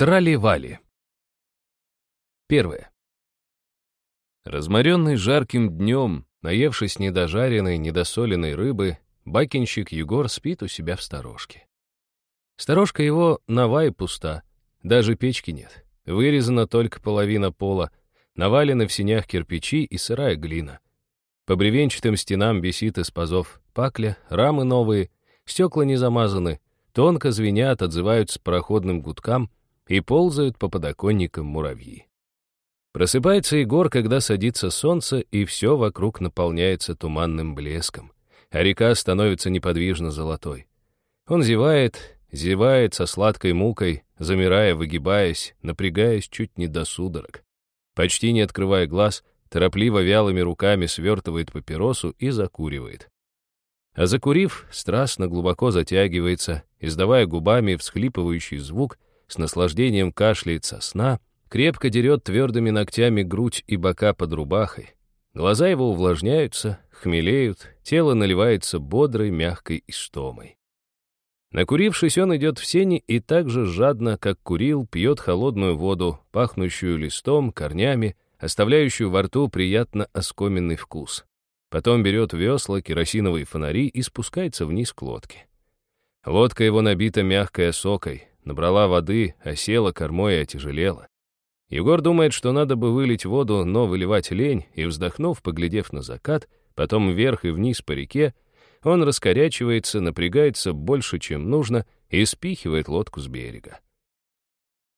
Трали-вали. Первое. Разморенный жарким днем, наевшись недожаренной, недосоленной рыбы, бакинщик Егор спит у себя в сторожке. Сторожка его нова и пуста, даже печки нет. Вырезана только половина пола, навалены в синях кирпичи и сырая глина. По бревенчатым стенам висит из пазов пакля, рамы новые, стекла не замазаны, тонко звенят, отзываются проходным гудкам и ползают по подоконникам муравьи. Просыпается Егор, когда садится солнце, и все вокруг наполняется туманным блеском, а река становится неподвижно золотой. Он зевает, зевает со сладкой мукой, замирая, выгибаясь, напрягаясь чуть не до судорог. Почти не открывая глаз, торопливо вялыми руками свертывает папиросу и закуривает. А закурив, страстно глубоко затягивается, издавая губами всхлипывающий звук, с наслаждением кашляет со сна, крепко дерет твердыми ногтями грудь и бока под рубахой. Глаза его увлажняются, хмелеют, тело наливается бодрой, мягкой истомой. Накурившись, он идет в сени и так же жадно, как курил, пьет холодную воду, пахнущую листом, корнями, оставляющую во рту приятно оскоменный вкус. Потом берет весла, керосиновые фонари и спускается вниз к лодке. Лодка его набита мягкой осокой, набрала воды, осела кормой и отяжелела. Егор думает, что надо бы вылить воду, но выливать лень, и, вздохнув, поглядев на закат, потом вверх и вниз по реке, он раскорячивается, напрягается больше, чем нужно, и спихивает лодку с берега.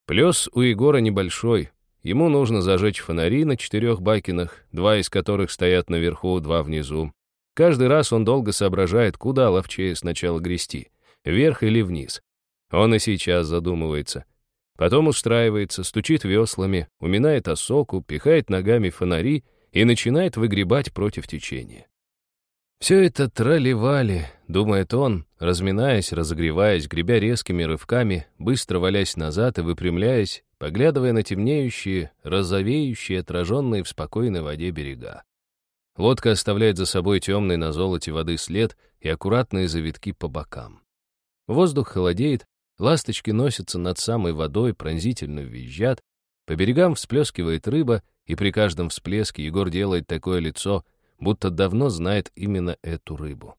Плес у Егора небольшой. Ему нужно зажечь фонари на четырех бакинах, два из которых стоят наверху, два внизу. Каждый раз он долго соображает, куда ловчее сначала грести, вверх или вниз. Он и сейчас задумывается. Потом устраивается, стучит веслами, уминает осоку, пихает ногами фонари и начинает выгребать против течения. Все это трали-вали, думает он, разминаясь, разогреваясь, гребя резкими рывками, быстро валясь назад и выпрямляясь, поглядывая на темнеющие, розовеющие, отраженные в спокойной воде берега. Лодка оставляет за собой темный на золоте воды след и аккуратные завитки по бокам. Воздух холодеет, Ласточки носятся над самой водой, пронзительно визжат, по берегам всплескивает рыба, и при каждом всплеске Егор делает такое лицо, будто давно знает именно эту рыбу.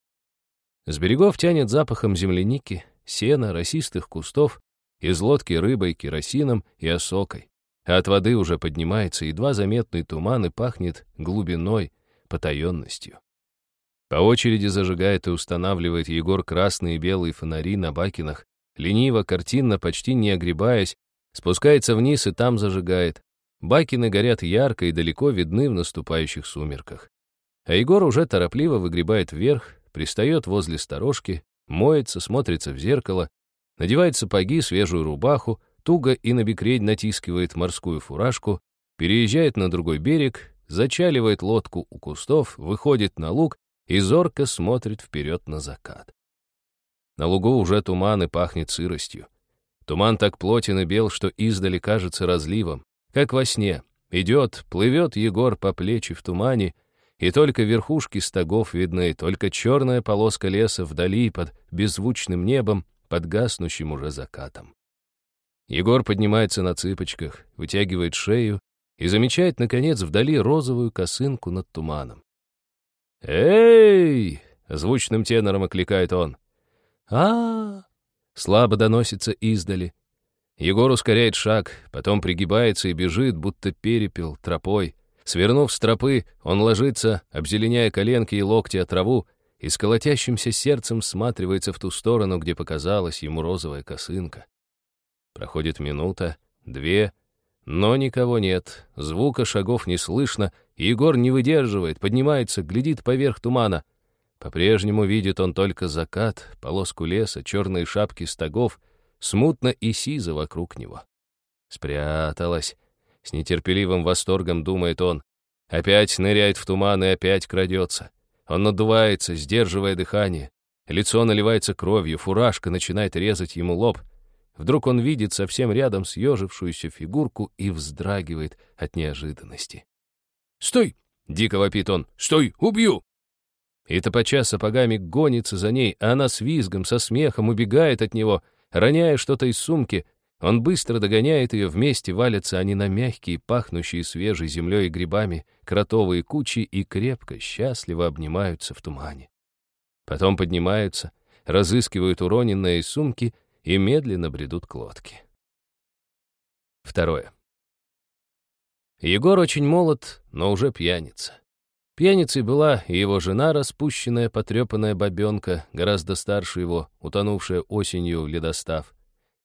С берегов тянет запахом земляники, сена, росистых кустов, из лодки рыбой, керосином и осокой. А от воды уже поднимается едва заметный туман и пахнет глубиной, потаенностью. По очереди зажигает и устанавливает Егор красные и белые фонари на бакинах, лениво, картинно, почти не огребаясь, спускается вниз и там зажигает. Бакины горят ярко и далеко видны в наступающих сумерках. А Егор уже торопливо выгребает вверх, пристает возле сторожки, моется, смотрится в зеркало, надевает сапоги, свежую рубаху, туго и на бекрень натискивает морскую фуражку, переезжает на другой берег, зачаливает лодку у кустов, выходит на луг и зорко смотрит вперед на закат. На лугу уже туман и пахнет сыростью. Туман так плотен и бел, что издали кажется разливом, как во сне. Идет, плывет Егор по плечи в тумане, и только верхушки стогов видны, только черная полоска леса вдали под беззвучным небом, под гаснущим уже закатом. Егор поднимается на цыпочках, вытягивает шею и замечает, наконец, вдали розовую косынку над туманом. «Эй!» — звучным тенором окликает он а, Слабо доносится издали. Егор ускоряет шаг, потом пригибается и бежит, будто перепел, тропой. Свернув с тропы, он ложится, обзеленяя коленки и локти от траву, и с колотящимся сердцем сматривается в ту сторону, где показалась ему розовая косынка. Проходит минута, две, но никого нет, звука шагов не слышно, и Егор не выдерживает, поднимается, глядит поверх тумана. По-прежнему видит он только закат, полоску леса, черные шапки стогов, смутно и сизо вокруг него. Спряталась. С нетерпеливым восторгом думает он. Опять ныряет в туман и опять крадется. Он надувается, сдерживая дыхание. Лицо наливается кровью, фуражка начинает резать ему лоб. Вдруг он видит совсем рядом съежившуюся фигурку и вздрагивает от неожиданности. «Стой!» — дико вопит он. «Стой! Убью!» И топача сапогами гонится за ней, а она с визгом, со смехом убегает от него, роняя что-то из сумки. Он быстро догоняет ее, вместе валятся они на мягкие, пахнущие свежей землей и грибами, кротовые кучи и крепко, счастливо обнимаются в тумане. Потом поднимаются, разыскивают уроненные сумки и медленно бредут к лодке. Второе. Егор очень молод, но уже пьяница. Пьяницей была и его жена, распущенная, потрепанная бабенка, гораздо старше его, утонувшая осенью в ледостав.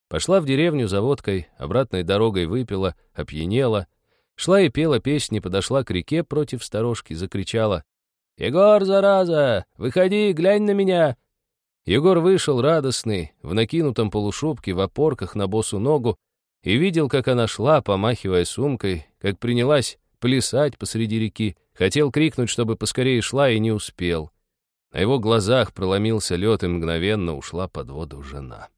Пошла в деревню за водкой, обратной дорогой выпила, опьянела. Шла и пела песни, подошла к реке против сторожки, закричала. «Егор, зараза! Выходи, глянь на меня!» Егор вышел радостный, в накинутом полушубке, в опорках на босу ногу, и видел, как она шла, помахивая сумкой, как принялась плясать посреди реки, хотел крикнуть, чтобы поскорее шла, и не успел. На его глазах проломился лед, и мгновенно ушла под воду жена.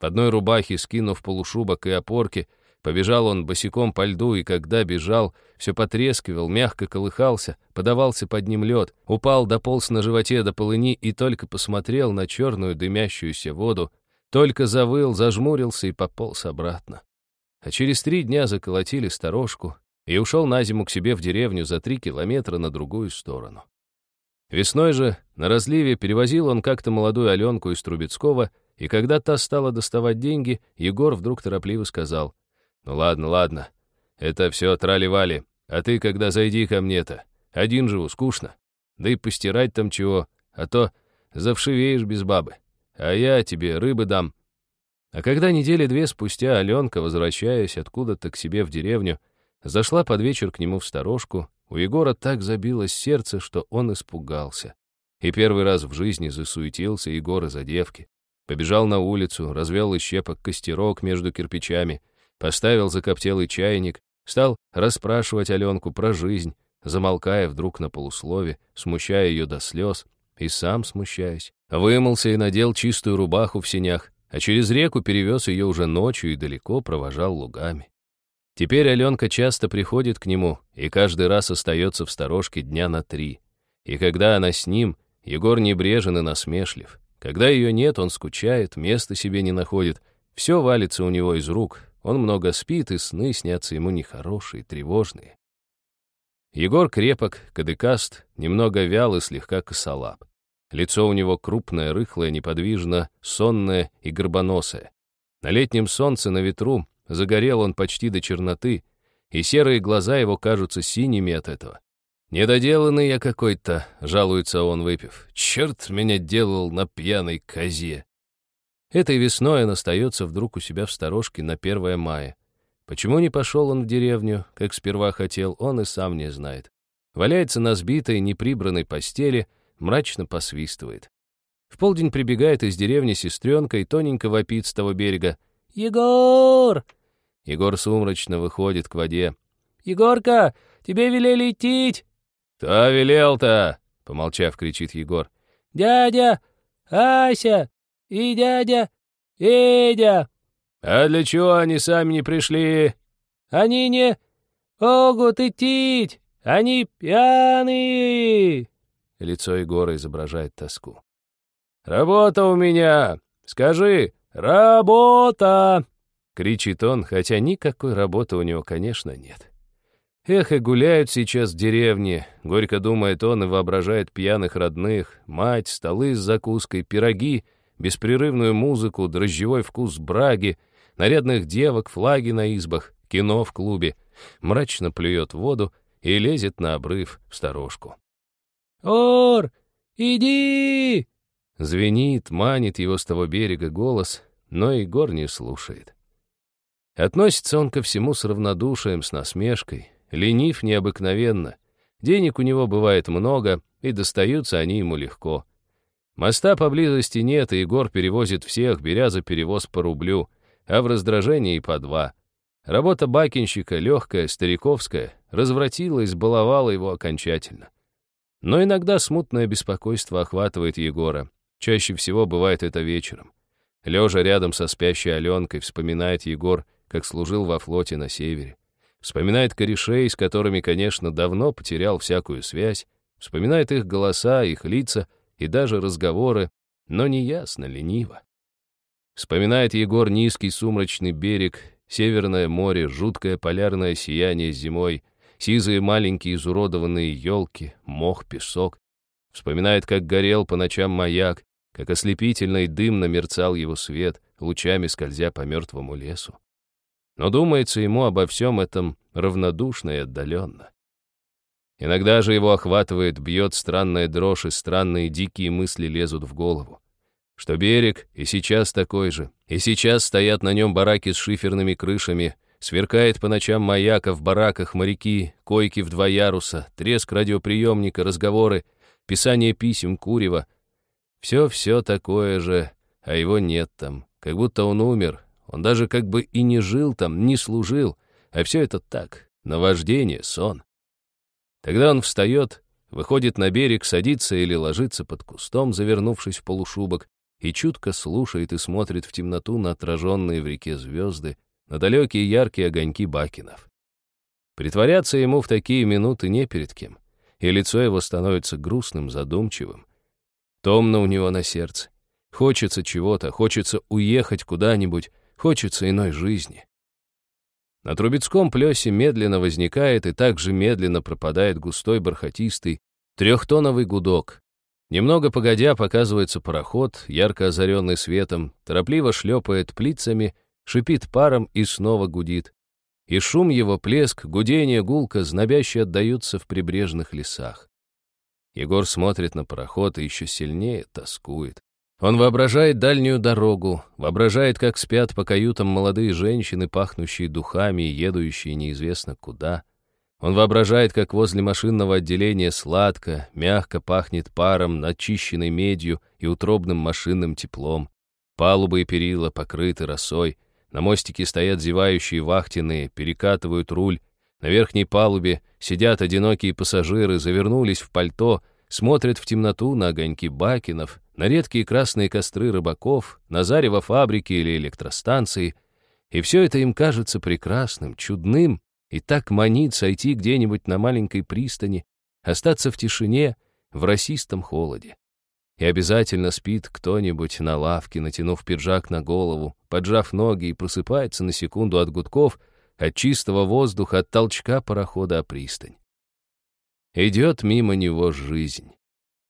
В одной рубахе, скинув полушубок и опорки, побежал он босиком по льду, и когда бежал, все потрескивал, мягко колыхался, подавался под ним лед, упал, дополз на животе до полыни и только посмотрел на черную дымящуюся воду, только завыл, зажмурился и пополз обратно. А через три дня заколотили сторожку и ушел на зиму к себе в деревню за три километра на другую сторону. Весной же на разливе перевозил он как-то молодую Аленку из Трубецкого и когда та стала доставать деньги, Егор вдруг торопливо сказал, «Ну ладно, ладно, это все трали-вали, а ты когда зайди ко мне-то, один живу, скучно, да и постирать там чего, а то завшивеешь без бабы, а я тебе рыбы дам». А когда недели две спустя Аленка, возвращаясь откуда-то к себе в деревню, зашла под вечер к нему в сторожку, у Егора так забилось сердце, что он испугался. И первый раз в жизни засуетился Егор из-за девки. Побежал на улицу, развел из щепок костерок между кирпичами, поставил закоптелый чайник, стал расспрашивать Аленку про жизнь, замолкая вдруг на полуслове, смущая ее до слез, и сам смущаясь. Вымылся и надел чистую рубаху в сенях, а через реку перевез ее уже ночью и далеко провожал лугами. Теперь Аленка часто приходит к нему и каждый раз остается в сторожке дня на три. И когда она с ним, Егор небрежен и насмешлив. Когда ее нет, он скучает, места себе не находит, все валится у него из рук, он много спит, и сны снятся ему нехорошие, тревожные. Егор крепок, кадыкаст, немного вял и слегка косолап. Лицо у него крупное, рыхлое, неподвижно, сонное и горбоносое. На летнем солнце, на ветру, загорел он почти до черноты, и серые глаза его кажутся синими от этого. «Недоделанный я какой-то», — жалуется он, выпив. «Черт меня делал на пьяной козе». Этой весной он остается вдруг у себя в сторожке на 1 мая. Почему не пошел он в деревню, как сперва хотел, он и сам не знает. Валяется на сбитой, неприбранной постели, мрачно посвистывает. В полдень прибегает из деревни сестренка и тоненько вопит с того берега. «Егор!» Егор сумрачно выходит к воде. «Егорка, тебе велели идти!» «Кто велел-то?» — помолчав, кричит Егор. «Дядя! Ася! И дядя Эдя!» «А для чего они сами не пришли?» «Они не могут идти! Они пьяные!» Лицо Егора изображает тоску. «Работа у меня! Скажи, работа!» Кричит он, хотя никакой работы у него, конечно, нет. Эх, и гуляют сейчас в деревне, горько думает он и воображает пьяных родных, мать, столы с закуской, пироги, беспрерывную музыку, дрожжевой вкус браги, нарядных девок, флаги на избах, кино в клубе, мрачно плюет в воду и лезет на обрыв в сторожку. «Ор, иди!» Звенит, манит его с того берега голос, но Егор не слушает. Относится он ко всему с равнодушием, с насмешкой, ленив необыкновенно. Денег у него бывает много, и достаются они ему легко. Моста поблизости нет, и Егор перевозит всех, беря за перевоз по рублю, а в раздражении по два. Работа бакинщика, легкая, стариковская, развратила и сбаловала его окончательно. Но иногда смутное беспокойство охватывает Егора. Чаще всего бывает это вечером. Лежа рядом со спящей Аленкой, вспоминает Егор, как служил во флоте на севере. Вспоминает корешей, с которыми, конечно, давно потерял всякую связь, вспоминает их голоса, их лица и даже разговоры, но неясно, лениво. Вспоминает Егор низкий сумрачный берег, Северное море, жуткое полярное сияние зимой, сизые маленькие изуродованные елки, мох, песок. Вспоминает, как горел по ночам маяк, как ослепительно и дымно мерцал его свет, лучами скользя по мертвому лесу. Но думается ему обо всем этом равнодушно и отдаленно. Иногда же его охватывает, бьет странная дрожь, и странные дикие мысли лезут в голову что берег и сейчас такой же, и сейчас стоят на нем бараки с шиферными крышами, сверкает по ночам маяка в бараках моряки, койки в два яруса, треск радиоприемника, разговоры, писание писем, курева. Все-все такое же, а его нет там, как будто он умер, он даже как бы и не жил там, не служил, а все это так, наваждение, сон. Тогда он встает, выходит на берег, садится или ложится под кустом, завернувшись в полушубок, и чутко слушает и смотрит в темноту на отраженные в реке звезды, на далекие яркие огоньки бакенов. Притворяться ему в такие минуты не перед кем, и лицо его становится грустным, задумчивым. Томно у него на сердце. Хочется чего-то, хочется уехать куда-нибудь, хочется иной жизни. На Трубецком плесе медленно возникает и также медленно пропадает густой бархатистый трехтоновый гудок, Немного погодя показывается пароход, ярко озаренный светом, торопливо шлепает плицами, шипит паром и снова гудит. И шум его, плеск, гудение, гулка знобяще отдаются в прибрежных лесах. Егор смотрит на пароход и еще сильнее тоскует. Он воображает дальнюю дорогу, воображает, как спят по каютам молодые женщины, пахнущие духами и едущие неизвестно куда. Он воображает, как возле машинного отделения сладко, мягко пахнет паром, начищенной медью и утробным машинным теплом. Палубы и перила покрыты росой, на мостике стоят зевающие вахтенные, перекатывают руль. На верхней палубе сидят одинокие пассажиры, завернулись в пальто, смотрят в темноту на огоньки бакенов, на редкие красные костры рыбаков, на зарево фабрики или электростанции. И все это им кажется прекрасным, чудным, и так манит сойти где-нибудь на маленькой пристани, остаться в тишине, в расистом холоде. И обязательно спит кто-нибудь на лавке, натянув пиджак на голову, поджав ноги и просыпается на секунду от гудков, от чистого воздуха, от толчка парохода о пристань. Идет мимо него жизнь.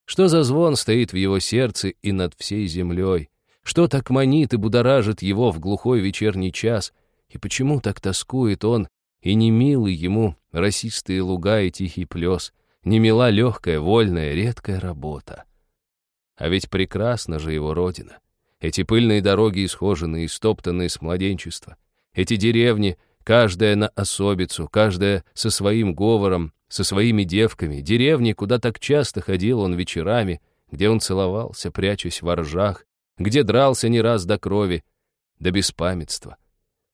Что за звон стоит в его сердце и над всей землей? Что так манит и будоражит его в глухой вечерний час? И почему так тоскует он и не милы ему росистые луга и тихий плес, не мила легкая, вольная, редкая работа. А ведь прекрасна же его родина. Эти пыльные дороги исхоженные, стоптанные с младенчества. Эти деревни, каждая на особицу, каждая со своим говором, со своими девками. Деревни, куда так часто ходил он вечерами, где он целовался, прячась во ржах, где дрался не раз до крови, до беспамятства.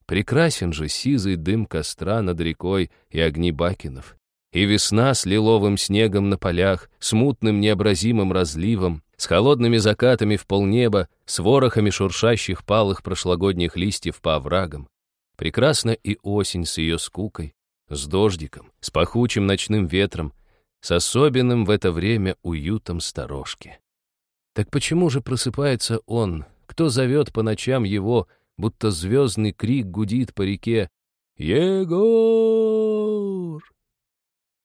Прекрасен же сизый дым костра над рекой и огни бакенов. И весна с лиловым снегом на полях, с мутным необразимым разливом, с холодными закатами в полнеба, с ворохами шуршащих палых прошлогодних листьев по оврагам. Прекрасна и осень с ее скукой, с дождиком, с пахучим ночным ветром, с особенным в это время уютом сторожки. Так почему же просыпается он? Кто зовет по ночам его, будто звездный крик гудит по реке «Егор!»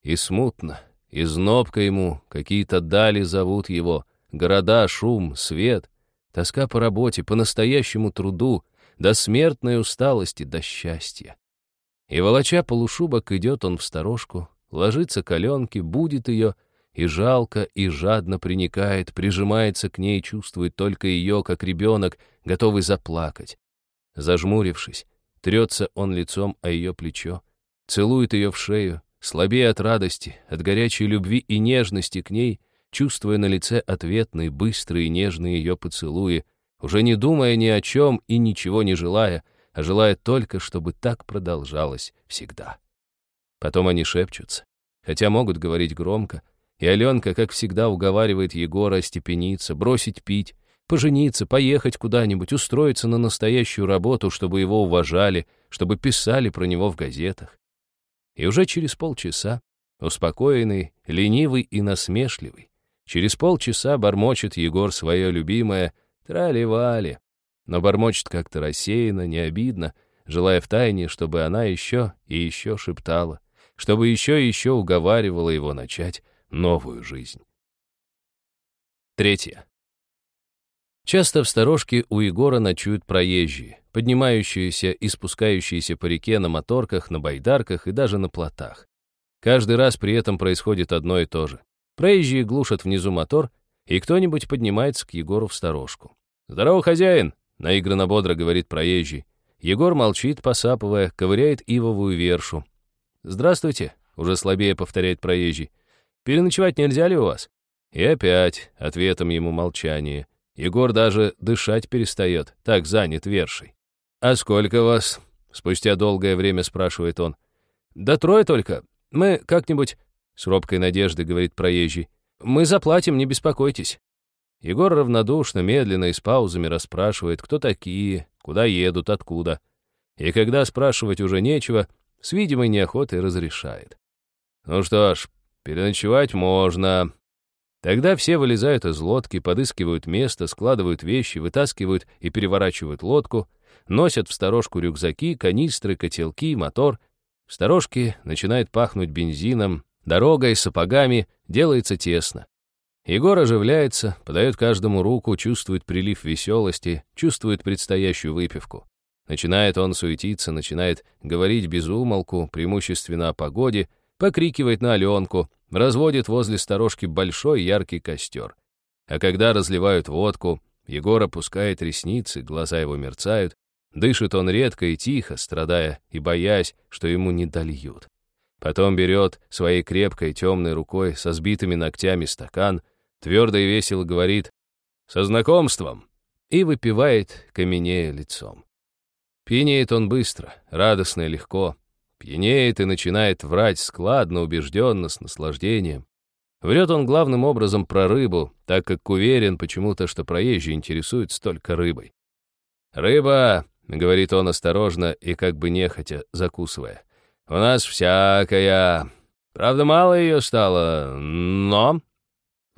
И смутно, и знобко ему, какие-то дали зовут его, города, шум, свет, тоска по работе, по настоящему труду, до смертной усталости, до счастья. И, волоча полушубок, идет он в сторожку, ложится коленки, будет ее, и жалко, и жадно приникает, прижимается к ней, чувствует только ее, как ребенок, готовый заплакать. Зажмурившись, трется он лицом о ее плечо, целует ее в шею, слабее от радости, от горячей любви и нежности к ней, чувствуя на лице ответные, быстрые, нежные ее поцелуи, уже не думая ни о чем и ничего не желая, а желая только, чтобы так продолжалось всегда. Потом они шепчутся, хотя могут говорить громко, и Аленка, как всегда, уговаривает Егора остепениться, бросить пить, пожениться, поехать куда-нибудь, устроиться на настоящую работу, чтобы его уважали, чтобы писали про него в газетах. И уже через полчаса, успокоенный, ленивый и насмешливый, через полчаса бормочет Егор свое любимое «Трали-вали». Но бормочет как-то рассеянно, не обидно, желая втайне, чтобы она еще и еще шептала, чтобы еще и еще уговаривала его начать новую жизнь. Третье. Часто в сторожке у Егора ночуют проезжие, поднимающиеся и спускающиеся по реке на моторках, на байдарках и даже на плотах. Каждый раз при этом происходит одно и то же. Проезжие глушат внизу мотор, и кто-нибудь поднимается к Егору в сторожку. «Здорово, хозяин!» — наигранно бодро говорит проезжий. Егор молчит, посапывая, ковыряет ивовую вершу. «Здравствуйте», — уже слабее повторяет проезжий. «Переночевать нельзя ли у вас?» И опять ответом ему молчание. Егор даже дышать перестает, так занят вершей. «А сколько вас?» — спустя долгое время спрашивает он. «Да трое только. Мы как-нибудь...» — с робкой надеждой говорит проезжий. «Мы заплатим, не беспокойтесь». Егор равнодушно, медленно и с паузами расспрашивает, кто такие, куда едут, откуда. И когда спрашивать уже нечего, с видимой неохотой разрешает. «Ну что ж, переночевать можно», Тогда все вылезают из лодки, подыскивают место, складывают вещи, вытаскивают и переворачивают лодку, носят в сторожку рюкзаки, канистры, котелки, мотор. В сторожке начинает пахнуть бензином, дорогой, сапогами, делается тесно. Егор оживляется, подает каждому руку, чувствует прилив веселости, чувствует предстоящую выпивку. Начинает он суетиться, начинает говорить без умолку, преимущественно о погоде, покрикивает на Аленку, разводит возле сторожки большой яркий костер. А когда разливают водку, Егор опускает ресницы, глаза его мерцают, дышит он редко и тихо, страдая и боясь, что ему не дольют. Потом берет своей крепкой темной рукой со сбитыми ногтями стакан, твердо и весело говорит «Со знакомством!» и выпивает, каменея лицом. Пьянеет он быстро, радостно и легко, Пьянеет и начинает врать складно, убежденно, с наслаждением. Врет он главным образом про рыбу, так как уверен почему-то, что проезжие интересуются только рыбой. «Рыба», — говорит он осторожно и как бы нехотя, закусывая, — «у нас всякая. Правда, мало ее стало, но...»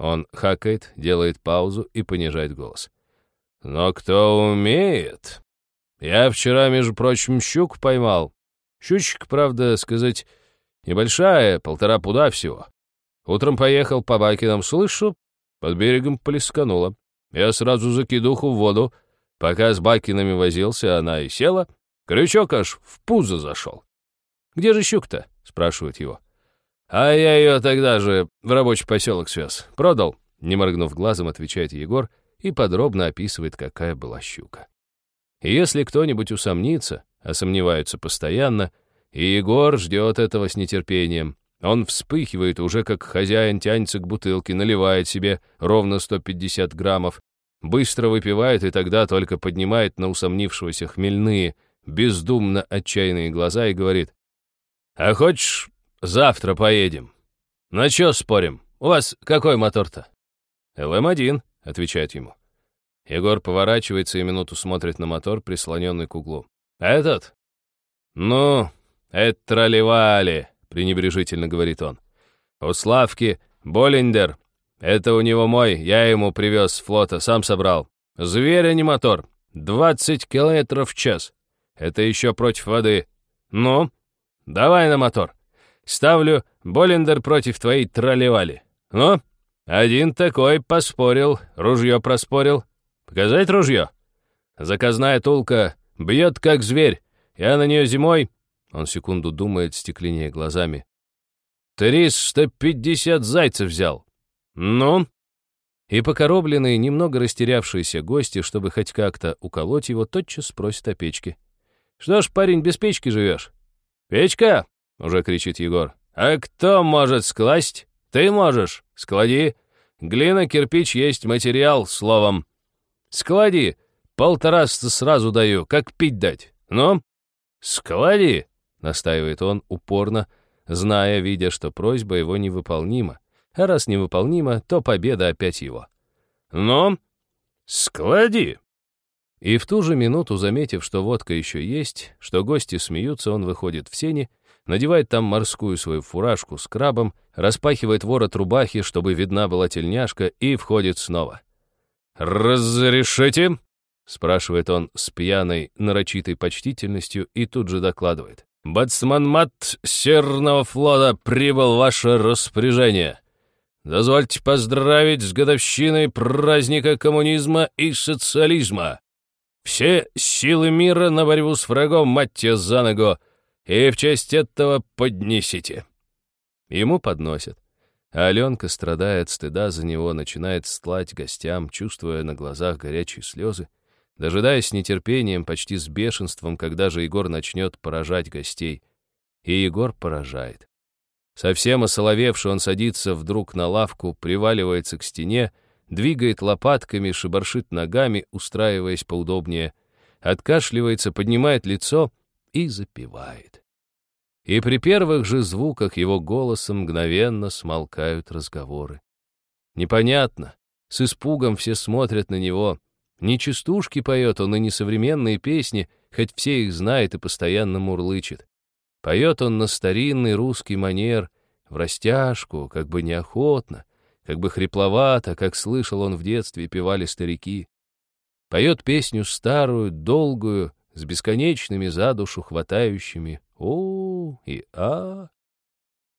Он хакает, делает паузу и понижает голос. «Но кто умеет? Я вчера, между прочим, щук поймал. Щучка, правда, сказать, небольшая, полтора пуда всего. Утром поехал по Бакинам, слышу, под берегом плескануло. Я сразу закидуху в воду. Пока с Бакинами возился, она и села. Крючок аж в пузо зашел. «Где же щука-то?» — спрашивают его. «А я ее тогда же в рабочий поселок свез. Продал». Не моргнув глазом, отвечает Егор и подробно описывает, какая была щука. И если кто-нибудь усомнится, а сомневаются постоянно, и Егор ждет этого с нетерпением. Он вспыхивает, уже как хозяин тянется к бутылке, наливает себе ровно 150 граммов, быстро выпивает и тогда только поднимает на усомнившегося хмельные, бездумно отчаянные глаза и говорит, «А хочешь, завтра поедем? На чё спорим? У вас какой мотор-то?» «ЛМ-1», — отвечает ему. Егор поворачивается и минуту смотрит на мотор, прислоненный к углу. «Этот?» «Ну, это тролливали», — пренебрежительно говорит он. «У Славки Болиндер. Это у него мой, я ему привез с флота, сам собрал. Зверь, а не мотор. 20 километров в час. Это еще против воды. Ну, давай на мотор. Ставлю Болиндер против твоей тролливали. Ну, один такой поспорил, ружье проспорил. Показать ружье? Заказная тулка Бьет, как зверь. Я на нее зимой...» Он секунду думает, стекленея глазами. «Триста пятьдесят зайцев взял. Ну?» И покоробленные, немного растерявшиеся гости, чтобы хоть как-то уколоть его, тотчас спросят о печке. «Что ж, парень, без печки живешь?» «Печка!» — уже кричит Егор. «А кто может скласть? Ты можешь. Склади. Глина, кирпич есть материал, словом. Склади. Полтораста сразу даю, как пить дать. Ну, склади, настаивает он упорно, зная, видя, что просьба его невыполнима. А раз невыполнима, то победа опять его. Ну, склади. И в ту же минуту, заметив, что водка еще есть, что гости смеются, он выходит в сени, надевает там морскую свою фуражку с крабом, распахивает ворот рубахи, чтобы видна была тельняшка, и входит снова. «Разрешите?» — спрашивает он с пьяной, нарочитой почтительностью и тут же докладывает. «Бацманмат Северного флота прибыл ваше распоряжение. Дозвольте поздравить с годовщиной праздника коммунизма и социализма. Все силы мира на борьбу с врагом, мать за ногу, и в честь этого поднесите». Ему подносят. А Аленка, страдая от стыда за него, начинает стлать гостям, чувствуя на глазах горячие слезы, дожидаясь с нетерпением, почти с бешенством, когда же Егор начнет поражать гостей. И Егор поражает. Совсем осоловевший он садится вдруг на лавку, приваливается к стене, двигает лопатками, шибаршит ногами, устраиваясь поудобнее, откашливается, поднимает лицо и запевает. И при первых же звуках его голоса мгновенно смолкают разговоры. Непонятно, с испугом все смотрят на него. Не частушки поет он и не современные песни, хоть все их знает и постоянно мурлычет. Поет он на старинный русский манер, в растяжку, как бы неохотно, как бы хрипловато, как слышал он в детстве, певали старики. Поет песню старую, долгую, с бесконечными за душу хватающими «о» и «а».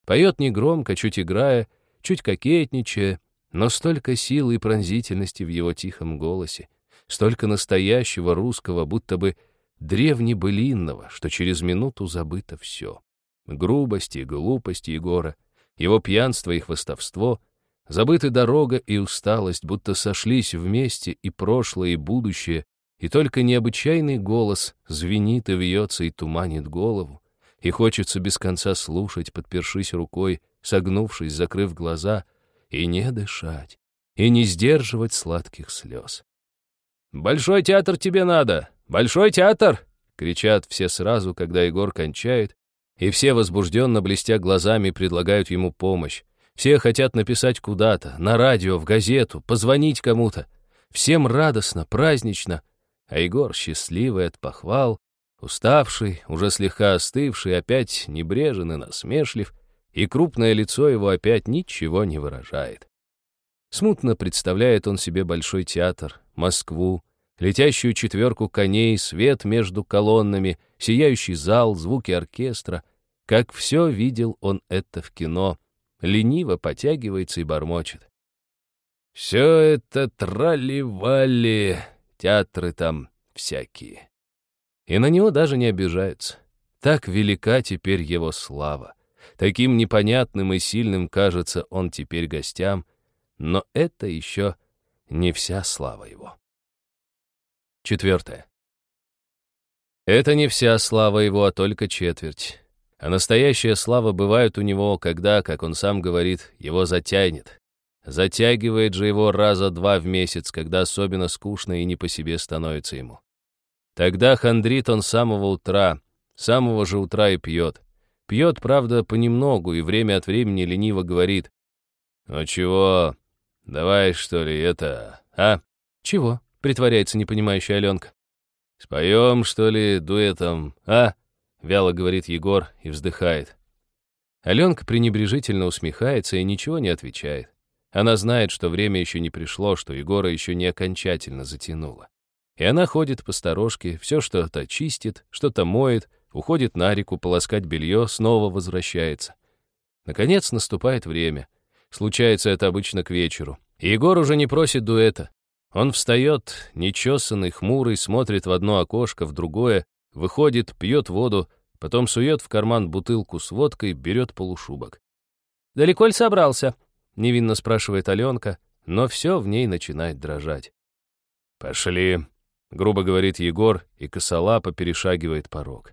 Поет негромко, чуть играя, чуть кокетничая, но столько силы и пронзительности в его тихом голосе, столько настоящего русского, будто бы древнебылинного, что через минуту забыто все. Грубости и глупости Егора, его пьянство и хвостовство, забыты дорога и усталость, будто сошлись вместе и прошлое, и будущее, и только необычайный голос звенит и вьется и туманит голову, и хочется без конца слушать, подпершись рукой, согнувшись, закрыв глаза, и не дышать, и не сдерживать сладких слез. «Большой театр тебе надо! Большой театр!» — кричат все сразу, когда Егор кончает, и все возбужденно блестя глазами предлагают ему помощь. Все хотят написать куда-то, на радио, в газету, позвонить кому-то. Всем радостно, празднично. А Егор, счастливый от похвал, уставший, уже слегка остывший, опять небрежен и насмешлив, и крупное лицо его опять ничего не выражает. Смутно представляет он себе большой театр, Москву, летящую четверку коней, свет между колоннами, сияющий зал, звуки оркестра. Как все видел он это в кино, лениво потягивается и бормочет. Все это трали-вали, театры там всякие. И на него даже не обижаются. Так велика теперь его слава. Таким непонятным и сильным кажется он теперь гостям, но это еще не вся слава его. Четвертое. Это не вся слава его, а только четверть. А настоящая слава бывает у него, когда, как он сам говорит, его затянет. Затягивает же его раза два в месяц, когда особенно скучно и не по себе становится ему. Тогда хандрит он с самого утра, с самого же утра и пьет. Пьет, правда, понемногу и время от времени лениво говорит. «Ну чего, Давай, что ли, это, а? Чего? Притворяется непонимающая Аленка. Споем, что ли, дуэтом, а? Вяло говорит Егор и вздыхает. Аленка пренебрежительно усмехается и ничего не отвечает. Она знает, что время еще не пришло, что Егора еще не окончательно затянуло. И она ходит по сторожке, все что-то чистит, что-то моет, уходит на реку полоскать белье, снова возвращается. Наконец наступает время. Случается это обычно к вечеру. И Егор уже не просит дуэта. Он встает, нечесанный, хмурый, смотрит в одно окошко, в другое, выходит, пьет воду, потом сует в карман бутылку с водкой, берет полушубок. «Далеко ли собрался?» — невинно спрашивает Аленка, но все в ней начинает дрожать. «Пошли», — грубо говорит Егор, и косолапо перешагивает порог.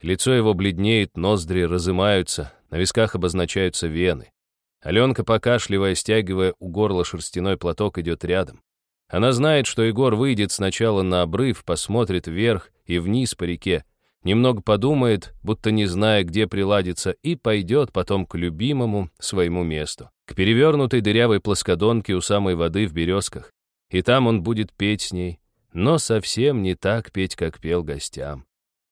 Лицо его бледнеет, ноздри разымаются, на висках обозначаются вены. Аленка, покашливая, стягивая у горла шерстяной платок, идет рядом. Она знает, что Егор выйдет сначала на обрыв, посмотрит вверх и вниз по реке, немного подумает, будто не зная, где приладиться, и пойдет потом к любимому своему месту, к перевернутой дырявой плоскодонке у самой воды в березках. И там он будет петь с ней, но совсем не так петь, как пел гостям.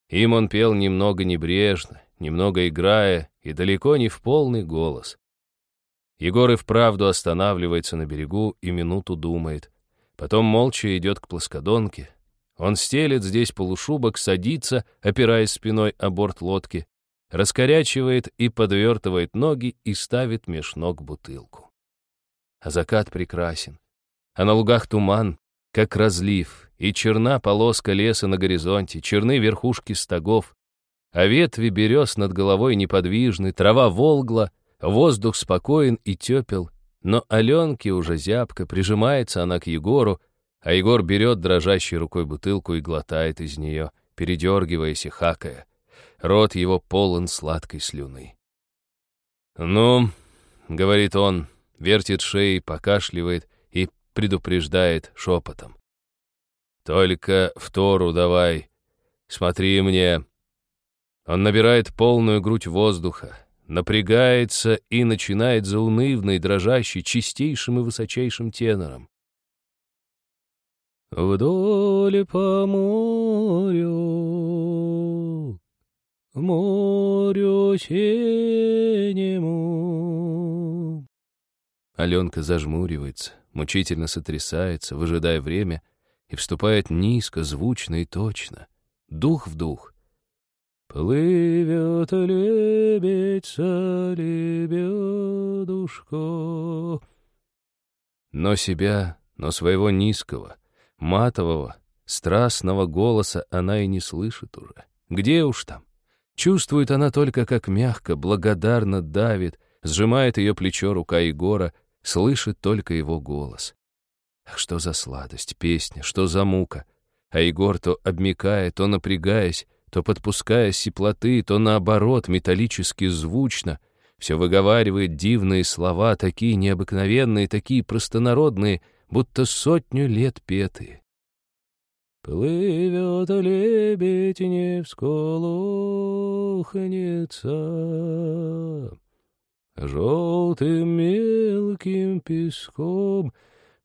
Им он пел немного небрежно, немного играя и далеко не в полный голос. Егор и вправду останавливается на берегу и минуту думает. Потом молча идет к плоскодонке, Он стелет здесь полушубок, садится, опираясь спиной о борт лодки, раскорячивает и подвертывает ноги и ставит меж ног бутылку. А закат прекрасен. А на лугах туман, как разлив, и черна полоска леса на горизонте, черны верхушки стогов, а ветви берез над головой неподвижны, трава волгла, воздух спокоен и тепел, но Аленке уже зябко, прижимается она к Егору, а Егор берет дрожащей рукой бутылку и глотает из нее, передергиваясь и хакая. Рот его полон сладкой слюны. «Ну», — говорит он, вертит шеей, покашливает и предупреждает шепотом. «Только в Тору давай, смотри мне». Он набирает полную грудь воздуха, напрягается и начинает заунывный, дрожащий, чистейшим и высочайшим тенором. Вдоль по морю, морю синему. Аленка зажмуривается, мучительно сотрясается, выжидая время, и вступает низко, звучно и точно, дух в дух. Плывет лебедь-то лебедушка. Но себя, но своего низкого, матового, страстного голоса она и не слышит уже. Где уж там? Чувствует она только, как мягко, благодарно давит, сжимает ее плечо рука Егора, слышит только его голос. Ах, что за сладость, песня, что за мука! А Егор то обмикая, то напрягаясь, то подпуская сиплоты, то наоборот, металлически звучно, все выговаривает дивные слова, такие необыкновенные, такие простонародные, будто сотню лет петые. Плывет лебедь, не всколохнется, Желтым мелким песком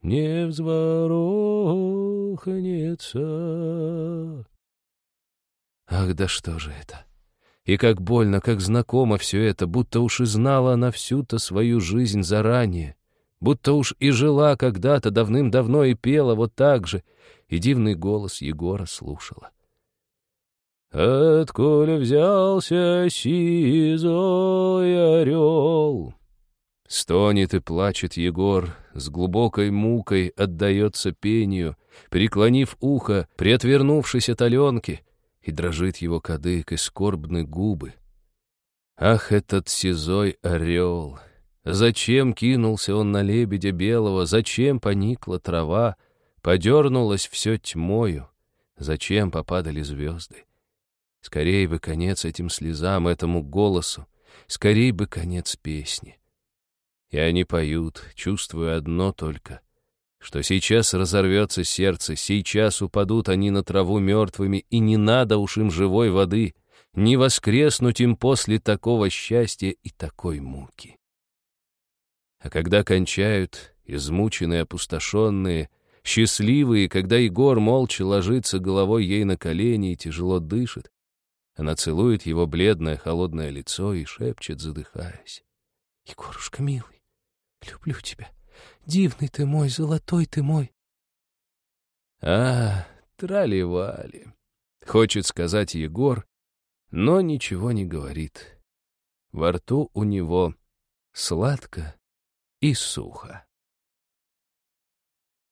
не взворохнется. Ах, да что же это? И как больно, как знакомо все это, будто уж и знала она всю-то свою жизнь заранее будто уж и жила когда-то давным-давно и пела вот так же, и дивный голос Егора слушала. «Отколе взялся сизой орел?» Стонет и плачет Егор, с глубокой мукой отдается пению, преклонив ухо, приотвернувшись от Аленки, и дрожит его кадык и скорбны губы. Ах, этот сизой орел! Зачем кинулся он на лебедя белого, зачем поникла трава, подернулось все тьмою, зачем попадали звезды? Скорей бы конец этим слезам, этому голосу, скорей бы конец песни. И они поют, чувствуя одно только, что сейчас разорвется сердце, сейчас упадут они на траву мертвыми, и не надо уж им живой воды, не воскреснуть им после такого счастья и такой муки. А когда кончают, измученные, опустошенные, счастливые, когда Егор молча ложится головой ей на колени и тяжело дышит, она целует его бледное, холодное лицо и шепчет, задыхаясь. «Егорушка, милый, люблю тебя. Дивный ты мой, золотой ты мой». «А, трали-вали», — хочет сказать Егор, но ничего не говорит. Во рту у него сладко и сухо.